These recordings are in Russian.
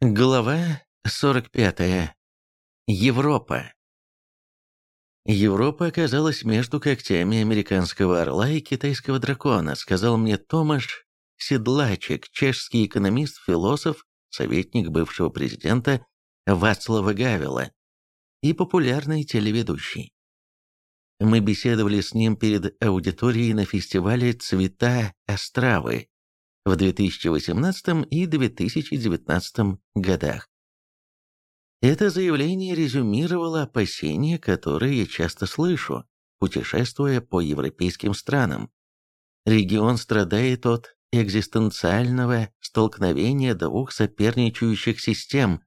Глава 45. Европа. Европа оказалась между когтями американского орла и китайского дракона, сказал мне Томаш Седлачек, чешский экономист, философ, советник бывшего президента Вацлава Гавела и популярный телеведущий. Мы беседовали с ним перед аудиторией на фестивале «Цвета Остравы» в 2018 и 2019 годах. Это заявление резюмировало опасения, которые я часто слышу, путешествуя по европейским странам. Регион страдает от экзистенциального столкновения двух соперничающих систем,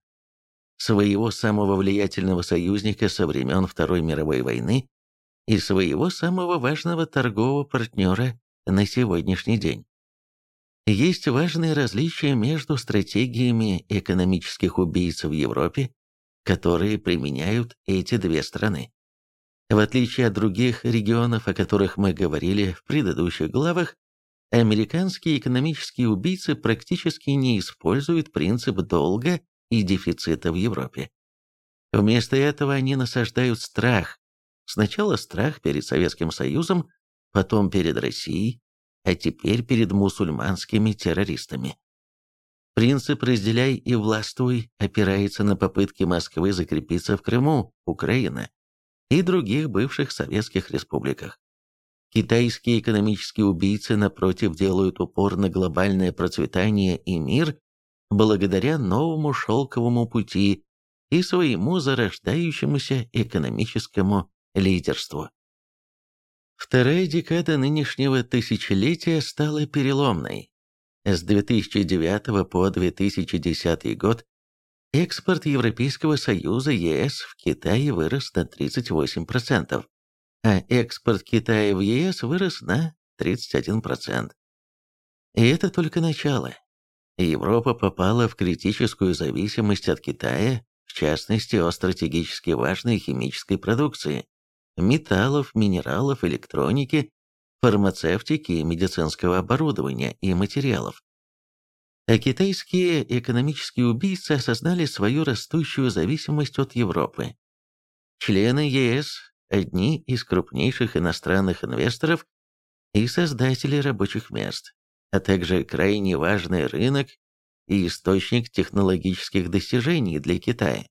своего самого влиятельного союзника со времен Второй мировой войны и своего самого важного торгового партнера на сегодняшний день. Есть важные различия между стратегиями экономических убийц в Европе, которые применяют эти две страны. В отличие от других регионов, о которых мы говорили в предыдущих главах, американские экономические убийцы практически не используют принцип долга и дефицита в Европе. Вместо этого они насаждают страх. Сначала страх перед Советским Союзом, потом перед Россией, а теперь перед мусульманскими террористами. Принцип «разделяй и властвуй» опирается на попытки Москвы закрепиться в Крыму, Украина и других бывших советских республиках. Китайские экономические убийцы, напротив, делают упор на глобальное процветание и мир благодаря новому шелковому пути и своему зарождающемуся экономическому лидерству. Вторая декада нынешнего тысячелетия стала переломной. С 2009 по 2010 год экспорт Европейского Союза ЕС в Китай вырос на 38%, а экспорт Китая в ЕС вырос на 31%. И это только начало. Европа попала в критическую зависимость от Китая, в частности, от стратегически важной химической продукции металлов, минералов, электроники, фармацевтики медицинского оборудования и материалов. А китайские экономические убийцы осознали свою растущую зависимость от Европы. Члены ЕС – одни из крупнейших иностранных инвесторов и создатели рабочих мест, а также крайне важный рынок и источник технологических достижений для Китая.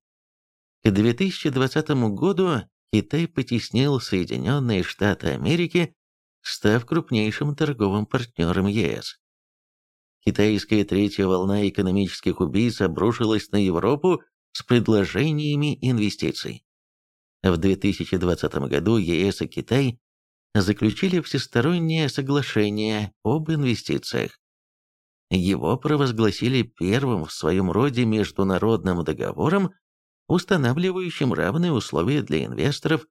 К 2020 году Китай потеснил Соединенные Штаты Америки, став крупнейшим торговым партнером ЕС. Китайская третья волна экономических убийц обрушилась на Европу с предложениями инвестиций. В 2020 году ЕС и Китай заключили всестороннее соглашение об инвестициях. Его провозгласили первым в своем роде международным договором устанавливающим равные условия для инвесторов,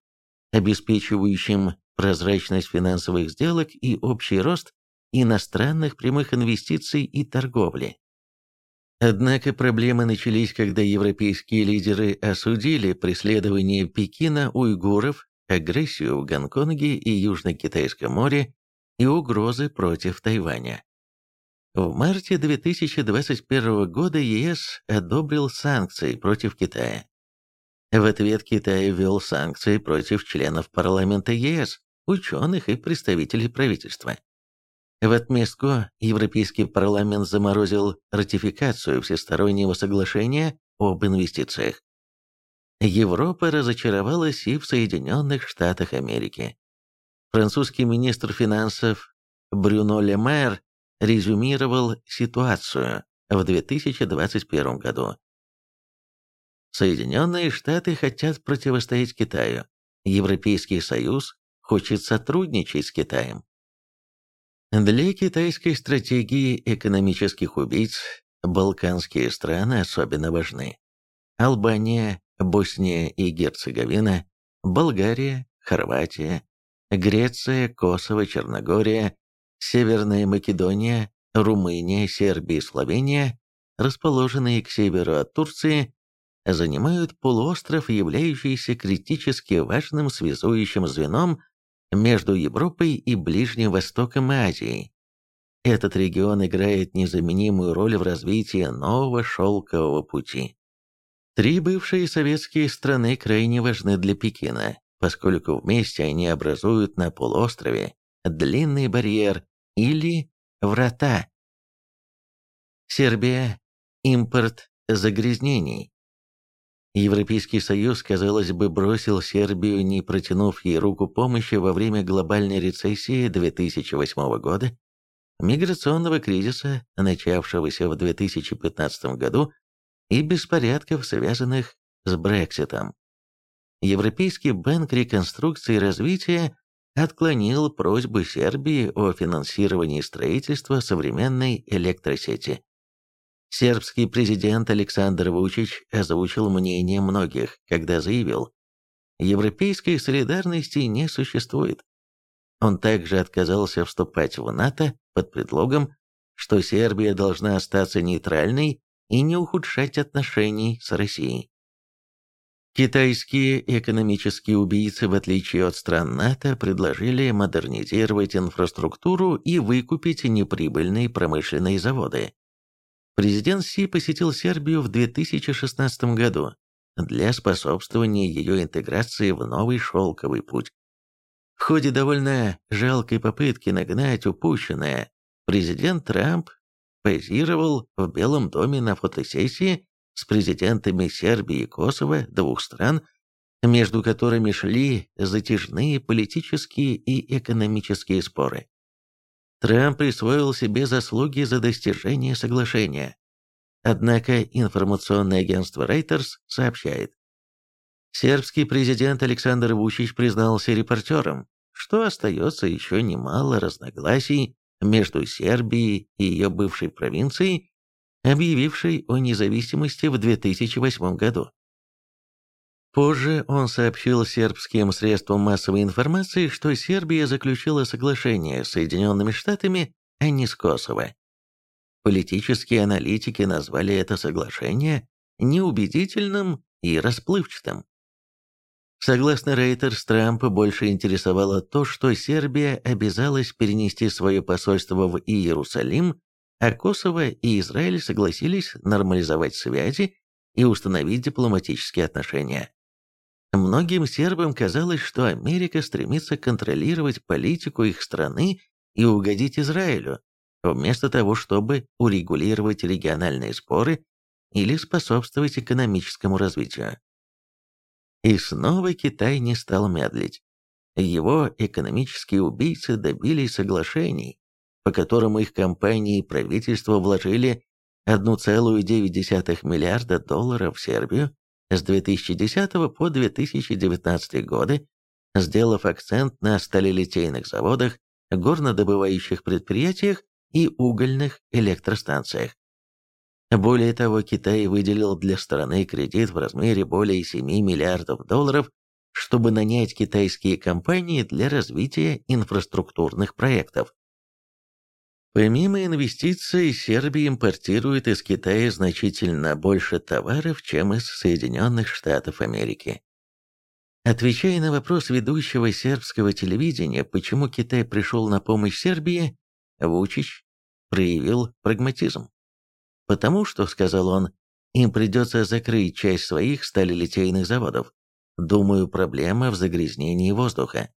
обеспечивающим прозрачность финансовых сделок и общий рост иностранных прямых инвестиций и торговли. Однако проблемы начались, когда европейские лидеры осудили преследование Пекина уйгуров, агрессию в Гонконге и Южно-Китайском море и угрозы против Тайваня. В марте 2021 года ЕС одобрил санкции против Китая. В ответ Китай ввел санкции против членов парламента ЕС, ученых и представителей правительства. В отместку Европейский парламент заморозил ратификацию всестороннего соглашения об инвестициях. Европа разочаровалась и в Соединенных Штатах Америки. Французский министр финансов Брюно Ле Мэр резюмировал ситуацию в 2021 году. Соединенные Штаты хотят противостоять Китаю. Европейский Союз хочет сотрудничать с Китаем. Для китайской стратегии экономических убийц балканские страны особенно важны. Албания, Босния и Герцеговина, Болгария, Хорватия, Греция, Косово, Черногория, Северная Македония, Румыния, Сербия и Словения, расположенные к северу от Турции, занимают полуостров, являющийся критически важным связующим звеном между Европой и Ближним Востоком и Азией. этот регион играет незаменимую роль в развитии нового шелкового пути. Три бывшие советские страны крайне важны для Пекина, поскольку вместе они образуют на полуострове длинный барьер или врата. Сербия. Импорт загрязнений. Европейский Союз, казалось бы, бросил Сербию, не протянув ей руку помощи во время глобальной рецессии 2008 года, миграционного кризиса, начавшегося в 2015 году, и беспорядков, связанных с Брекситом. Европейский банк реконструкции и развития отклонил просьбу Сербии о финансировании строительства современной электросети. Сербский президент Александр Вучич озвучил мнение многих, когда заявил, «Европейской солидарности не существует». Он также отказался вступать в НАТО под предлогом, что Сербия должна остаться нейтральной и не ухудшать отношений с Россией. Китайские экономические убийцы, в отличие от стран НАТО, предложили модернизировать инфраструктуру и выкупить неприбыльные промышленные заводы. Президент Си посетил Сербию в 2016 году для способствования ее интеграции в новый шелковый путь. В ходе довольно жалкой попытки нагнать упущенное, президент Трамп позировал в Белом доме на фотосессии с президентами Сербии и Косово, двух стран, между которыми шли затяжные политические и экономические споры. Трамп присвоил себе заслуги за достижение соглашения. Однако информационное агентство Reuters сообщает, сербский президент Александр Вучич признался репортерам, что остается еще немало разногласий между Сербией и ее бывшей провинцией, объявившей о независимости в 2008 году. Позже он сообщил сербским средствам массовой информации, что Сербия заключила соглашение с Соединенными Штатами, а не с Косово. Политические аналитики назвали это соглашение неубедительным и расплывчатым. Согласно Рейтерс, Трампа больше интересовало то, что Сербия обязалась перенести свое посольство в Иерусалим, а Косово и Израиль согласились нормализовать связи и установить дипломатические отношения. Многим сербам казалось, что Америка стремится контролировать политику их страны и угодить Израилю, вместо того, чтобы урегулировать региональные споры или способствовать экономическому развитию. И снова Китай не стал медлить. Его экономические убийцы добились соглашений, по которым их компании и правительство вложили 1,9 миллиарда долларов в Сербию, с 2010 по 2019 годы, сделав акцент на сталелитейных заводах, горнодобывающих предприятиях и угольных электростанциях. Более того, Китай выделил для страны кредит в размере более 7 миллиардов долларов, чтобы нанять китайские компании для развития инфраструктурных проектов. Помимо инвестиций, Сербия импортирует из Китая значительно больше товаров, чем из Соединенных Штатов Америки. Отвечая на вопрос ведущего сербского телевидения, почему Китай пришел на помощь Сербии, Вучич проявил прагматизм. «Потому что, — сказал он, — им придется закрыть часть своих сталелитейных заводов. Думаю, проблема в загрязнении воздуха.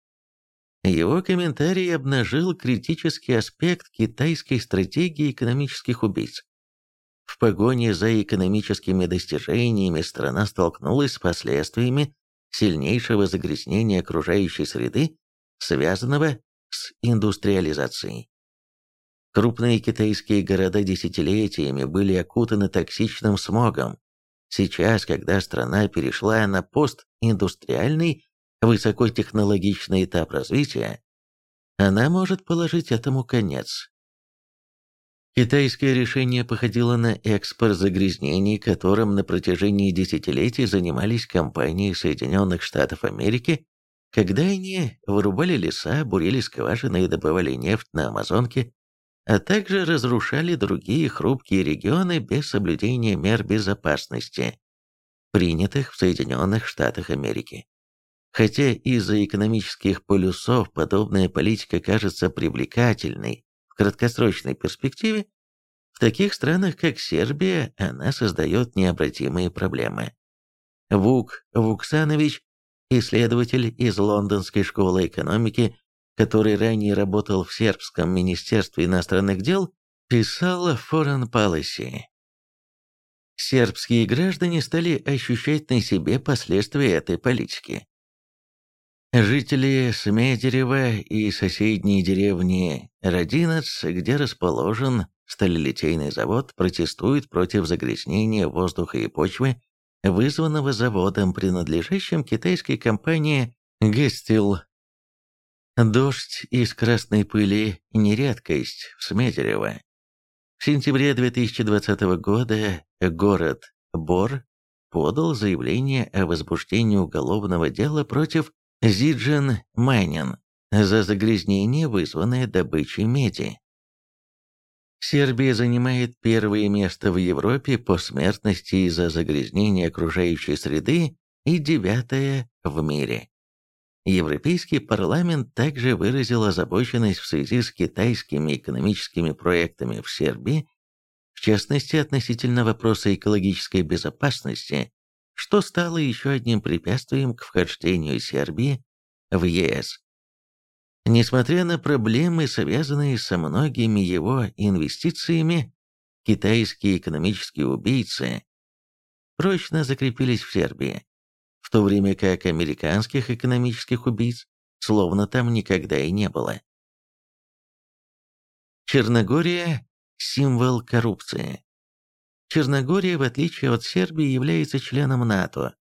Его комментарий обнажил критический аспект китайской стратегии экономических убийц. В погоне за экономическими достижениями страна столкнулась с последствиями сильнейшего загрязнения окружающей среды, связанного с индустриализацией. Крупные китайские города десятилетиями были окутаны токсичным смогом. Сейчас, когда страна перешла на постиндустриальный высокотехнологичный этап развития, она может положить этому конец. Китайское решение походило на экспорт загрязнений, которым на протяжении десятилетий занимались компании Соединенных Штатов Америки, когда они вырубали леса, бурили скважины и добывали нефть на Амазонке, а также разрушали другие хрупкие регионы без соблюдения мер безопасности, принятых в Соединенных Штатах Америки. Хотя из-за экономических полюсов подобная политика кажется привлекательной в краткосрочной перспективе, в таких странах, как Сербия, она создает необратимые проблемы. Вук Вуксанович, исследователь из Лондонской школы экономики, который ранее работал в Сербском министерстве иностранных дел, писал в Foreign Policy. Сербские граждане стали ощущать на себе последствия этой политики. Жители Смедерева и соседней деревни Родинец, где расположен сталелитейный завод, протестуют против загрязнения воздуха и почвы, вызванного заводом, принадлежащим китайской компании Гестил. Дождь из красной пыли – не редкость в Смедерево. В сентябре 2020 года город Бор подал заявление о возбуждении уголовного дела против Зиджин Майнин за загрязнение, вызванное добычей меди. Сербия занимает первое место в Европе по смертности из-за загрязнения окружающей среды и девятое в мире. Европейский парламент также выразил озабоченность в связи с китайскими экономическими проектами в Сербии, в частности относительно вопроса экологической безопасности что стало еще одним препятствием к вхождению Сербии в ЕС. Несмотря на проблемы, связанные со многими его инвестициями, китайские экономические убийцы прочно закрепились в Сербии, в то время как американских экономических убийц словно там никогда и не было. Черногория – символ коррупции. Черногория, в отличие от Сербии, является членом НАТО.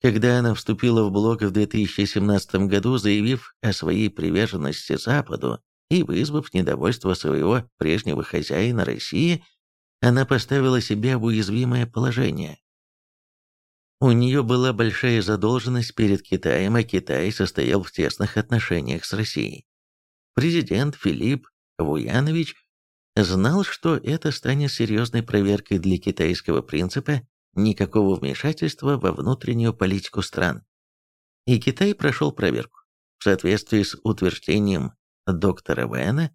Когда она вступила в блок в 2017 году, заявив о своей приверженности Западу и вызвав недовольство своего прежнего хозяина России, она поставила себя в уязвимое положение. У нее была большая задолженность перед Китаем, а Китай состоял в тесных отношениях с Россией. Президент Филипп Вуянович знал, что это станет серьезной проверкой для китайского принципа никакого вмешательства во внутреннюю политику стран. И Китай прошел проверку. В соответствии с утверждением доктора Вэна,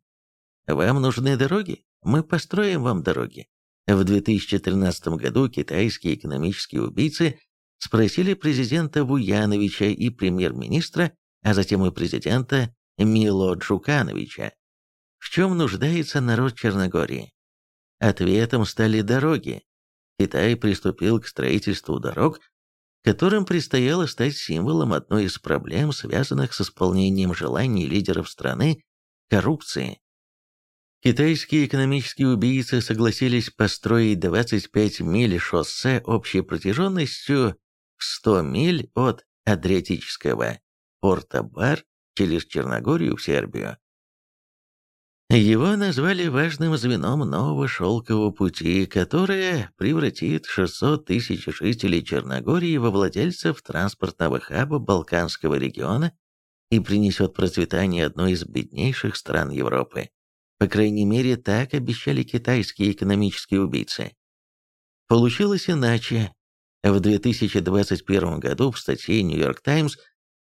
«Вам нужны дороги? Мы построим вам дороги». В 2013 году китайские экономические убийцы спросили президента Вуяновича и премьер-министра, а затем и президента Мило Джукановича, в чем нуждается народ Черногории? Ответом стали дороги. Китай приступил к строительству дорог, которым предстояло стать символом одной из проблем, связанных с исполнением желаний лидеров страны – коррупции. Китайские экономические убийцы согласились построить 25 миль шоссе общей протяженностью в 100 миль от Адриатического порта Бар через Черногорию в Сербию. Его назвали важным звеном нового шелкового пути, которое превратит 600 тысяч жителей Черногории во владельцев транспортного хаба Балканского региона и принесет процветание одной из беднейших стран Европы. По крайней мере, так обещали китайские экономические убийцы. Получилось иначе. В 2021 году в статье New York Times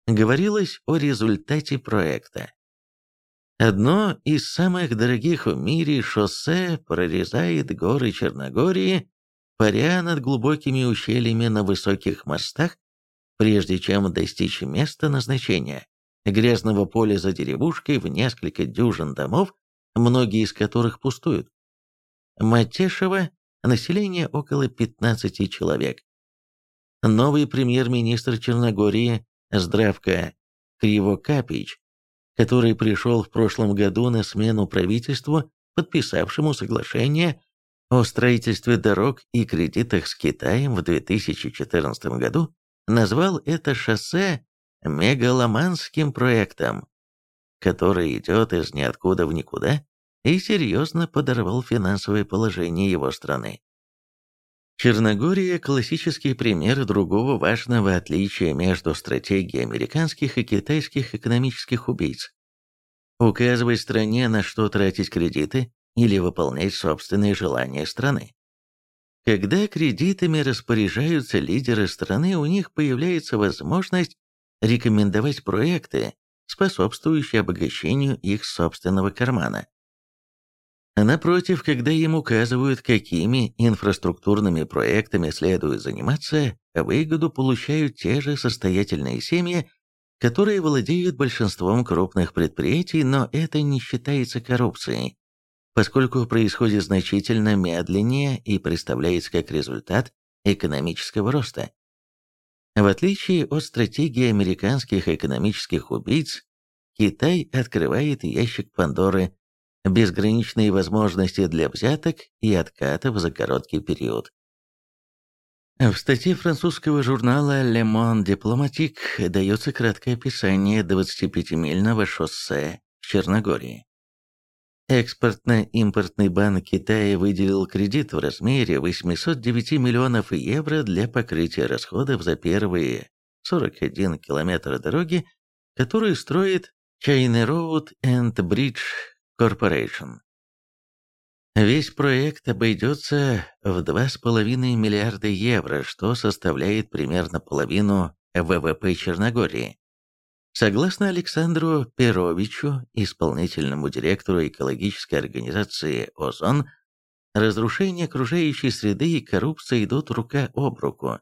говорилось о результате проекта. Одно из самых дорогих в мире шоссе прорезает горы Черногории, паря над глубокими ущельями на высоких мостах, прежде чем достичь места назначения – грязного поля за деревушкой в несколько дюжин домов, многие из которых пустуют. Матешево – население около 15 человек. Новый премьер-министр Черногории Здравка Кривокапич который пришел в прошлом году на смену правительству, подписавшему соглашение о строительстве дорог и кредитах с Китаем в 2014 году, назвал это шоссе мегаломанским проектом, который идет из ниоткуда в никуда и серьезно подорвал финансовое положение его страны. Черногория – классический пример другого важного отличия между стратегией американских и китайских экономических убийц. Указывать стране, на что тратить кредиты, или выполнять собственные желания страны. Когда кредитами распоряжаются лидеры страны, у них появляется возможность рекомендовать проекты, способствующие обогащению их собственного кармана. Напротив, когда им указывают, какими инфраструктурными проектами следует заниматься, выгоду получают те же состоятельные семьи, которые владеют большинством крупных предприятий, но это не считается коррупцией, поскольку происходит значительно медленнее и представляется как результат экономического роста. В отличие от стратегии американских экономических убийц, Китай открывает ящик Пандоры, безграничные возможности для взяток и откатов за короткий период. В статье французского журнала Le Monde Diplomatique дается краткое описание 25-мильного шоссе в Черногории. Экспортно-импортный банк Китая выделил кредит в размере 809 миллионов евро для покрытия расходов за первые 41 километр дороги, которую строит China Road and Bridge Corporation. Весь проект обойдется в 2,5 миллиарда евро, что составляет примерно половину ВВП Черногории. Согласно Александру Перовичу, исполнительному директору экологической организации «Озон», разрушение окружающей среды и коррупция идут рука об руку.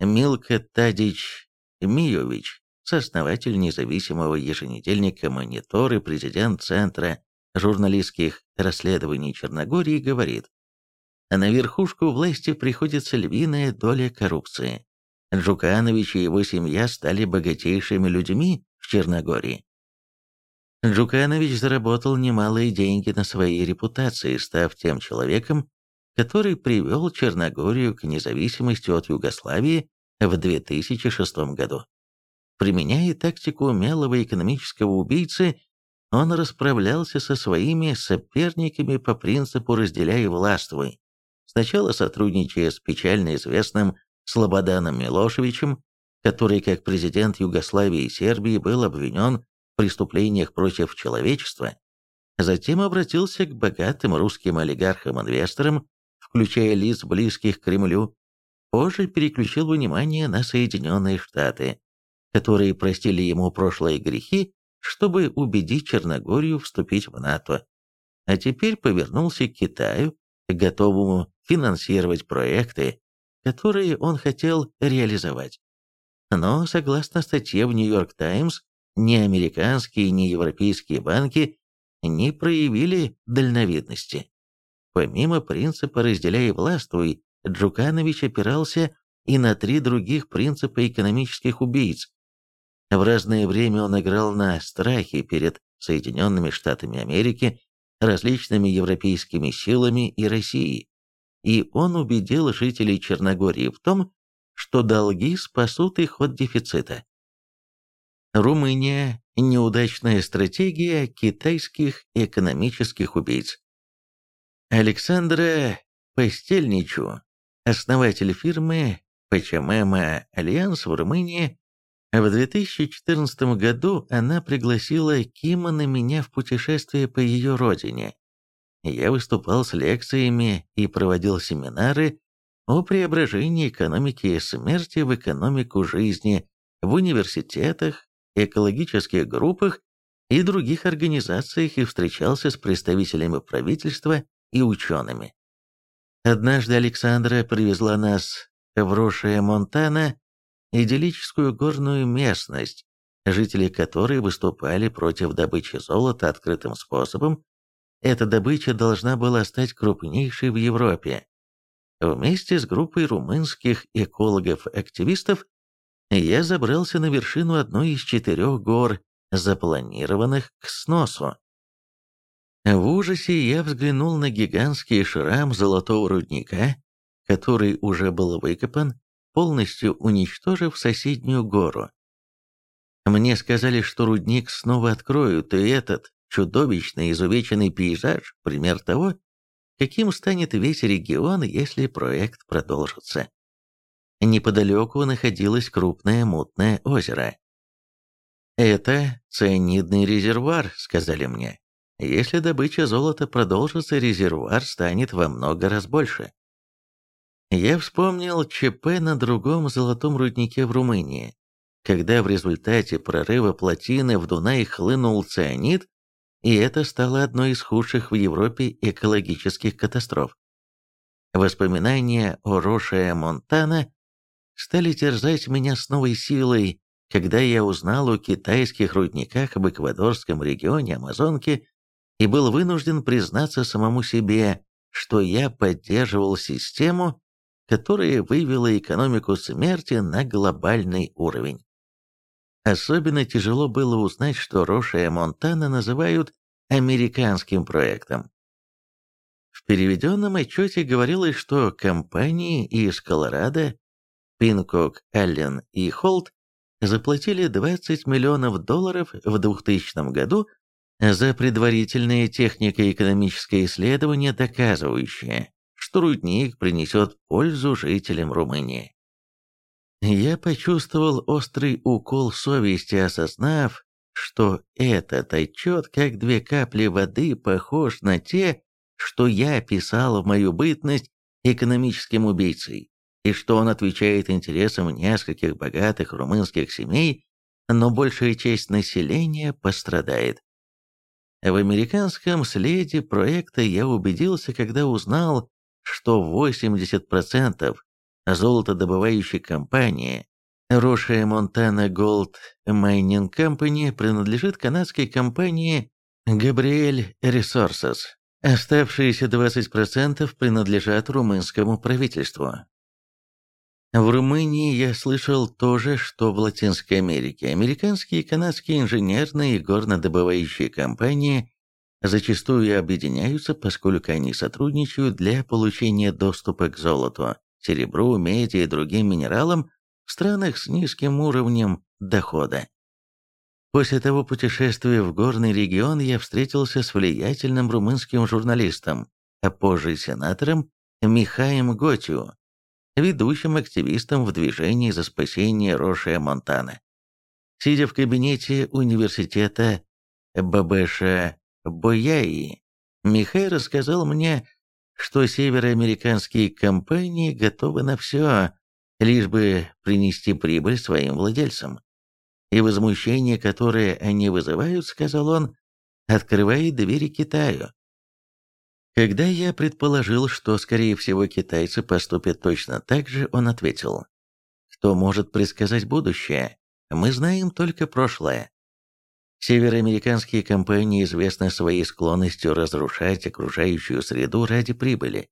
Милка Тадич Миевич, сооснователь независимого еженедельника «Монитор» и президент Центра журналистских расследований Черногории, говорит, на верхушку власти приходится львиная доля коррупции. Джуканович и его семья стали богатейшими людьми в Черногории. Джуканович заработал немалые деньги на своей репутации, став тем человеком, который привел Черногорию к независимости от Югославии в 2006 году. Применяя тактику умелого экономического убийцы, он расправлялся со своими соперниками по принципу «разделяй властвуй», сначала сотрудничая с печально известным Слободаном Милошевичем, который как президент Югославии и Сербии был обвинен в преступлениях против человечества, затем обратился к богатым русским олигархам-инвесторам, включая лиц близких к Кремлю, позже переключил внимание на Соединенные Штаты, которые простили ему прошлые грехи, чтобы убедить Черногорию вступить в НАТО, а теперь повернулся к Китаю, готовому финансировать проекты, которые он хотел реализовать. Но, согласно статье в «Нью-Йорк Таймс», ни американские, ни европейские банки не проявили дальновидности. Помимо принципа «разделяй и властвуй», Джуканович опирался и на три других принципа экономических убийц. В разное время он играл на страхе перед Соединенными Штатами Америки, различными европейскими силами и Россией и он убедил жителей Черногории в том, что долги спасут их от дефицита. Румыния – неудачная стратегия китайских экономических убийц. Александра Постельничу, основатель фирмы Пачамема Альянс в Румынии, в 2014 году она пригласила Кима на меня в путешествие по ее родине, я выступал с лекциями и проводил семинары о преображении экономики смерти в экономику жизни в университетах, экологических группах и других организациях и встречался с представителями правительства и учеными. Однажды Александра привезла нас в Рошия Монтана, идиллическую горную местность, жители которой выступали против добычи золота открытым способом эта добыча должна была стать крупнейшей в Европе. Вместе с группой румынских экологов-активистов я забрался на вершину одной из четырех гор, запланированных к сносу. В ужасе я взглянул на гигантский шрам золотого рудника, который уже был выкопан, полностью уничтожив соседнюю гору. Мне сказали, что рудник снова откроют, и этот чудовищный изувеченный пейзаж – пример того, каким станет весь регион, если проект продолжится. Неподалеку находилось крупное мутное озеро. «Это цианидный резервуар», — сказали мне. «Если добыча золота продолжится, резервуар станет во много раз больше». Я вспомнил ЧП на другом золотом руднике в Румынии, когда в результате прорыва плотины в Дунай хлынул цианид, и это стало одной из худших в Европе экологических катастроф. Воспоминания о Роше Монтана стали терзать меня с новой силой, когда я узнал о китайских рудниках в эквадорском регионе Амазонки и был вынужден признаться самому себе, что я поддерживал систему, которая вывела экономику смерти на глобальный уровень. Особенно тяжело было узнать, что Роша и Монтана называют американским проектом. В переведенном отчете говорилось, что компании из Колорадо, Пинкок, Аллен и Холт заплатили 20 миллионов долларов в 2000 году за предварительное технико-экономическое исследование, доказывающее, что рудник принесет пользу жителям Румынии. Я почувствовал острый укол совести, осознав, что этот отчет, как две капли воды, похож на те, что я писал в мою бытность экономическим убийцей, и что он отвечает интересам нескольких богатых румынских семей, но большая часть населения пострадает. В американском следе проекта я убедился, когда узнал, что 80% золотодобывающей компании Roche Montana Gold Mining Company принадлежит канадской компании Gabriel Resources. Оставшиеся 20% принадлежат румынскому правительству. В Румынии я слышал то же, что в Латинской Америке. Американские и канадские инженерные и горнодобывающие компании зачастую объединяются, поскольку они сотрудничают для получения доступа к золоту, серебру, меди и другим минералам в странах с низким уровнем дохода. После того путешествия в горный регион я встретился с влиятельным румынским журналистом, а позже сенатором Михаем Готио, ведущим активистом в движении за спасение Рошия Монтана. Сидя в кабинете университета Бабеша Бояи, Михай рассказал мне, что североамериканские компании готовы на все, лишь бы принести прибыль своим владельцам. И возмущение, которое они вызывают, сказал он, открывает двери Китаю. Когда я предположил, что, скорее всего, китайцы поступят точно так же, он ответил, «Кто может предсказать будущее? Мы знаем только прошлое. Североамериканские компании известны своей склонностью разрушать окружающую среду ради прибыли.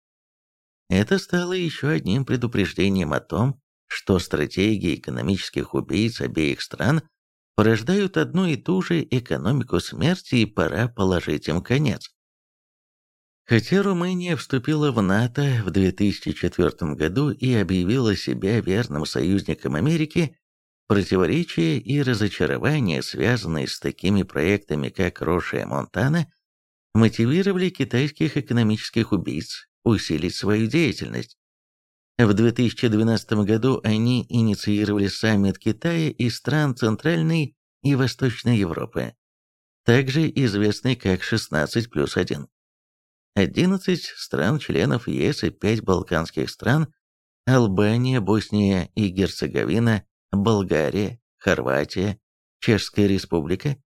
Это стало еще одним предупреждением о том, что стратегии экономических убийц обеих стран порождают одну и ту же экономику смерти и пора положить им конец. Хотя Румыния вступила в НАТО в 2004 году и объявила себя верным союзником Америки, противоречия и разочарования, связанные с такими проектами, как Рошия Монтана, мотивировали китайских экономических убийц усилить свою деятельность. В 2012 году они инициировали саммит Китая и стран Центральной и Восточной Европы, также известный как 16 плюс 1. 11 стран-членов ЕС и 5 балканских стран – Албания, Босния и Герцеговина, Болгария, Хорватия, Чешская Республика,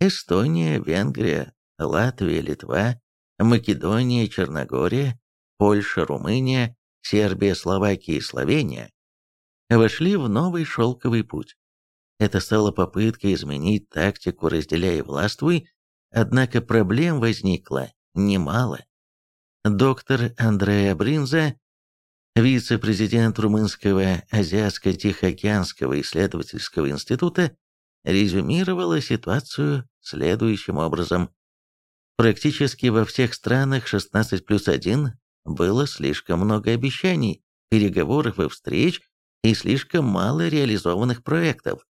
Эстония, Венгрия, Латвия, Литва, Македония, Черногория, Польша, Румыния, Сербия, Словакия и Словения вошли в новый шелковый путь. Это стало попыткой изменить тактику «разделяй и властвуй», однако проблем возникло немало доктор Андреа Бринза, вице-президент Румынского Азиатско-Тихоокеанского исследовательского института, резюмировала ситуацию следующим образом. Практически во всех странах 16 плюс 1 было слишком много обещаний, переговоров и встреч и слишком мало реализованных проектов.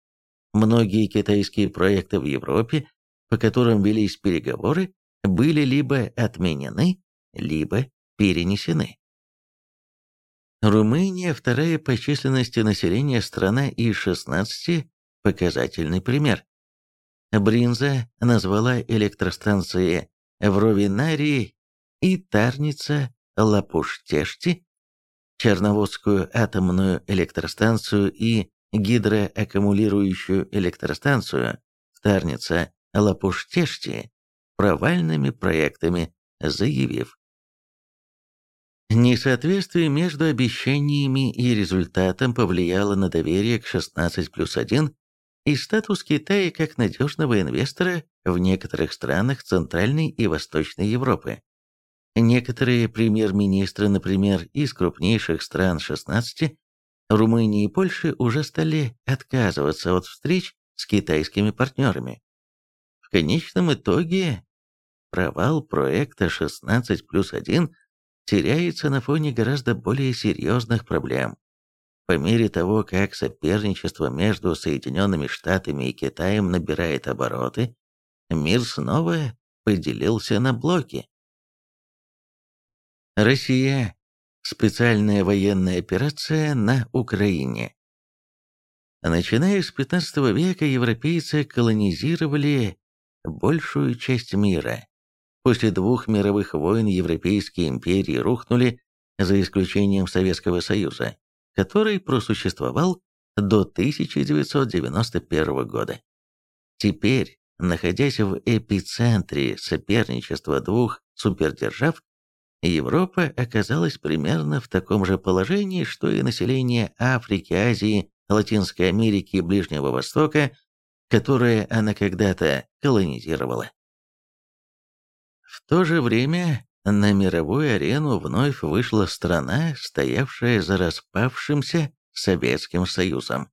Многие китайские проекты в Европе, по которым велись переговоры, были либо отменены, либо перенесены. Румыния – вторая по численности населения страна из 16 – показательный пример. Бринза назвала электростанции в Ровинарии и Тарница Лапуштешти, Черноводскую атомную электростанцию и гидроаккумулирующую электростанцию Тарница Лапуштешти провальными проектами, заявив, Несоответствие между обещаниями и результатом повлияло на доверие к 16 плюс 1 и статус Китая как надежного инвестора в некоторых странах Центральной и Восточной Европы. Некоторые премьер-министры, например, из крупнейших стран 16, Румынии и Польши, уже стали отказываться от встреч с китайскими партнерами. В конечном итоге провал проекта 16 плюс 1 теряется на фоне гораздо более серьезных проблем. По мере того, как соперничество между Соединенными Штатами и Китаем набирает обороты, мир снова поделился на блоки. Россия. Специальная военная операция на Украине. Начиная с 15 века европейцы колонизировали большую часть мира. После двух мировых войн европейские империи рухнули, за исключением Советского Союза, который просуществовал до 1991 года. Теперь, находясь в эпицентре соперничества двух супердержав, Европа оказалась примерно в таком же положении, что и население Африки, Азии, Латинской Америки и Ближнего Востока, которое она когда-то колонизировала. В то же время на мировую арену вновь вышла страна, стоявшая за распавшимся Советским Союзом.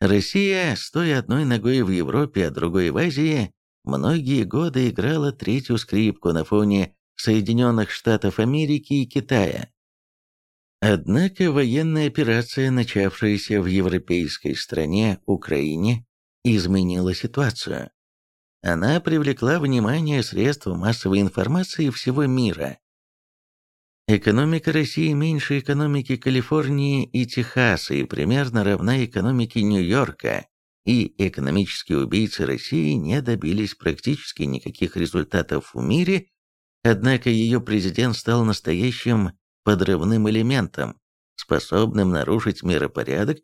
Россия, стоя одной ногой в Европе, а другой в Азии, многие годы играла третью скрипку на фоне Соединенных Штатов Америки и Китая. Однако военная операция, начавшаяся в европейской стране Украине, изменила ситуацию она привлекла внимание средств массовой информации всего мира. Экономика России меньше экономики Калифорнии и Техаса и примерно равна экономике Нью-Йорка, и экономические убийцы России не добились практически никаких результатов в мире, однако ее президент стал настоящим подрывным элементом, способным нарушить миропорядок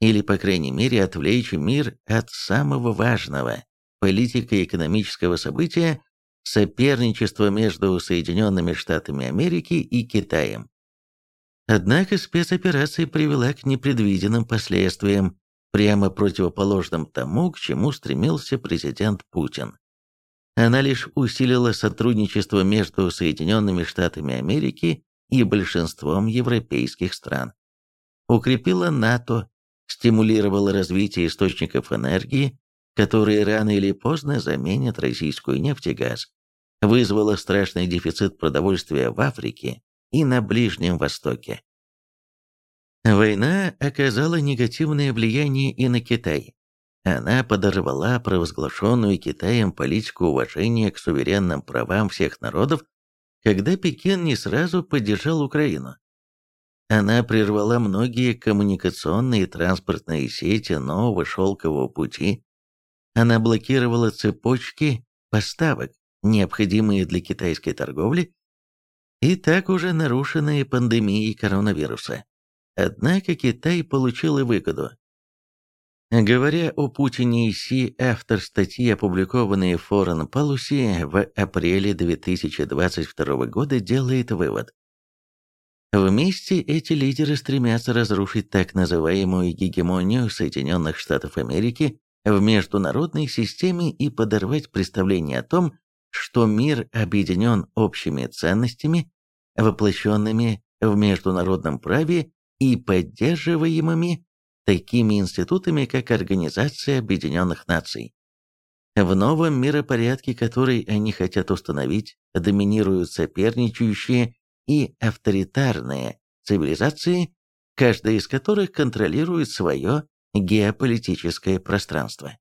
или, по крайней мере, отвлечь мир от самого важного политика экономического события соперничество между Соединенными Штатами Америки и Китаем. Однако спецоперация привела к непредвиденным последствиям, прямо противоположным тому, к чему стремился президент Путин. Она лишь усилила сотрудничество между Соединенными Штатами Америки и большинством европейских стран, укрепила НАТО, стимулировала развитие источников энергии, которые рано или поздно заменят российскую нефть и газ, вызвало страшный дефицит продовольствия в Африке и на Ближнем Востоке. Война оказала негативное влияние и на Китай. Она подорвала провозглашенную Китаем политику уважения к суверенным правам всех народов, когда Пекин не сразу поддержал Украину. Она прервала многие коммуникационные и транспортные сети нового шелкового пути, она блокировала цепочки поставок, необходимые для китайской торговли, и так уже нарушенные пандемией коронавируса. Однако Китай получил и выгоду. Говоря о Путине и Си, автор статьи, опубликованной в Foreign Policy в апреле 2022 года, делает вывод. Вместе эти лидеры стремятся разрушить так называемую гегемонию Соединенных Штатов Америки в международной системе и подорвать представление о том, что мир объединен общими ценностями, воплощенными в международном праве и поддерживаемыми такими институтами, как Организация Объединенных Наций. В новом миропорядке, который они хотят установить, доминируют соперничающие и авторитарные цивилизации, каждая из которых контролирует свое геополитическое пространство.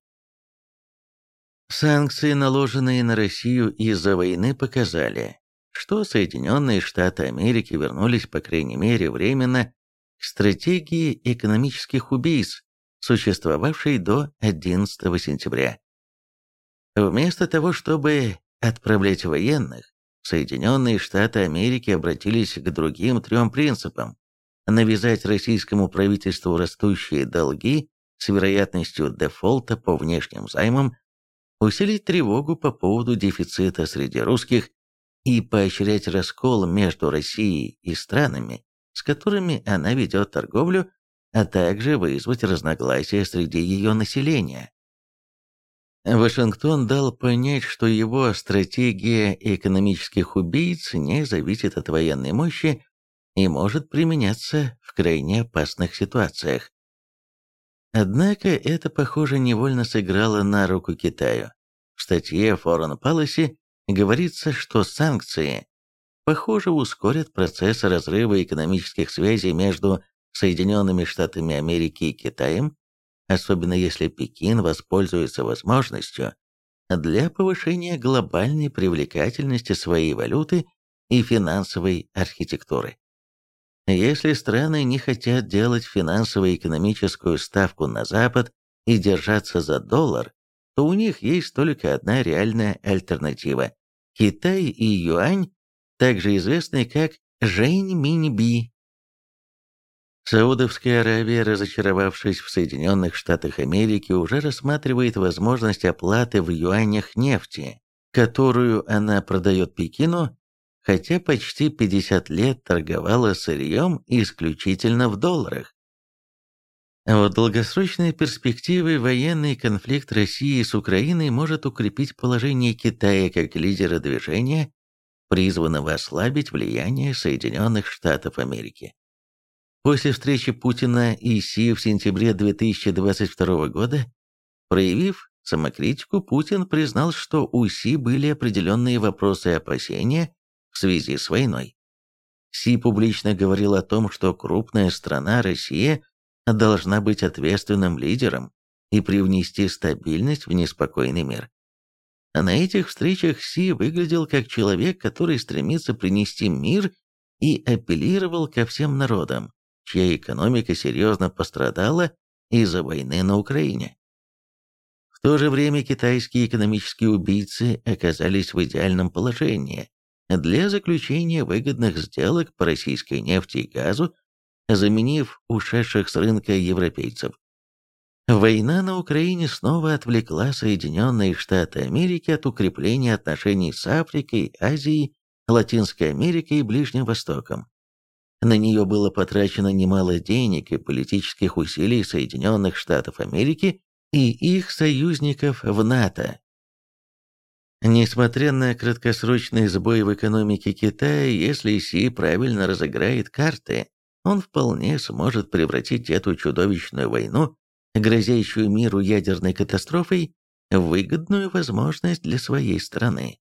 Санкции, наложенные на Россию из-за войны, показали, что Соединенные Штаты Америки вернулись, по крайней мере, временно к стратегии экономических убийств, существовавшей до 11 сентября. Вместо того, чтобы отправлять военных, Соединенные Штаты Америки обратились к другим трем принципам навязать российскому правительству растущие долги с вероятностью дефолта по внешним займам, усилить тревогу по поводу дефицита среди русских и поощрять раскол между Россией и странами, с которыми она ведет торговлю, а также вызвать разногласия среди ее населения. Вашингтон дал понять, что его стратегия экономических убийц не зависит от военной мощи и может применяться в крайне опасных ситуациях. Однако это, похоже, невольно сыграло на руку Китаю. В статье Foreign Policy говорится, что санкции, похоже, ускорят процесс разрыва экономических связей между Соединенными Штатами Америки и Китаем, особенно если Пекин воспользуется возможностью для повышения глобальной привлекательности своей валюты и финансовой архитектуры. Если страны не хотят делать финансово-экономическую ставку на Запад и держаться за доллар, то у них есть только одна реальная альтернатива – Китай и юань, также известный как Жэнь-Минь-Би. Саудовская Аравия, разочаровавшись в Соединенных Штатах Америки, уже рассматривает возможность оплаты в юанях нефти, которую она продает Пекину хотя почти 50 лет торговала сырьем исключительно в долларах. В долгосрочной перспективе военный конфликт России с Украиной может укрепить положение Китая как лидера движения, призванного ослабить влияние Соединенных Штатов Америки. После встречи Путина и Си в сентябре 2022 года, проявив самокритику, Путин признал, что у Си были определенные вопросы и опасения в связи с войной. Си публично говорил о том, что крупная страна Россия должна быть ответственным лидером и привнести стабильность в неспокойный мир. А на этих встречах Си выглядел как человек, который стремится принести мир и апеллировал ко всем народам, чья экономика серьезно пострадала из-за войны на Украине. В то же время китайские экономические убийцы оказались в идеальном положении, для заключения выгодных сделок по российской нефти и газу, заменив ушедших с рынка европейцев. Война на Украине снова отвлекла Соединенные Штаты Америки от укрепления отношений с Африкой, Азией, Латинской Америкой и Ближним Востоком. На нее было потрачено немало денег и политических усилий Соединенных Штатов Америки и их союзников в НАТО. Несмотря на краткосрочный сбой в экономике Китая, если Си правильно разыграет карты, он вполне сможет превратить эту чудовищную войну, грозящую миру ядерной катастрофой, в выгодную возможность для своей страны.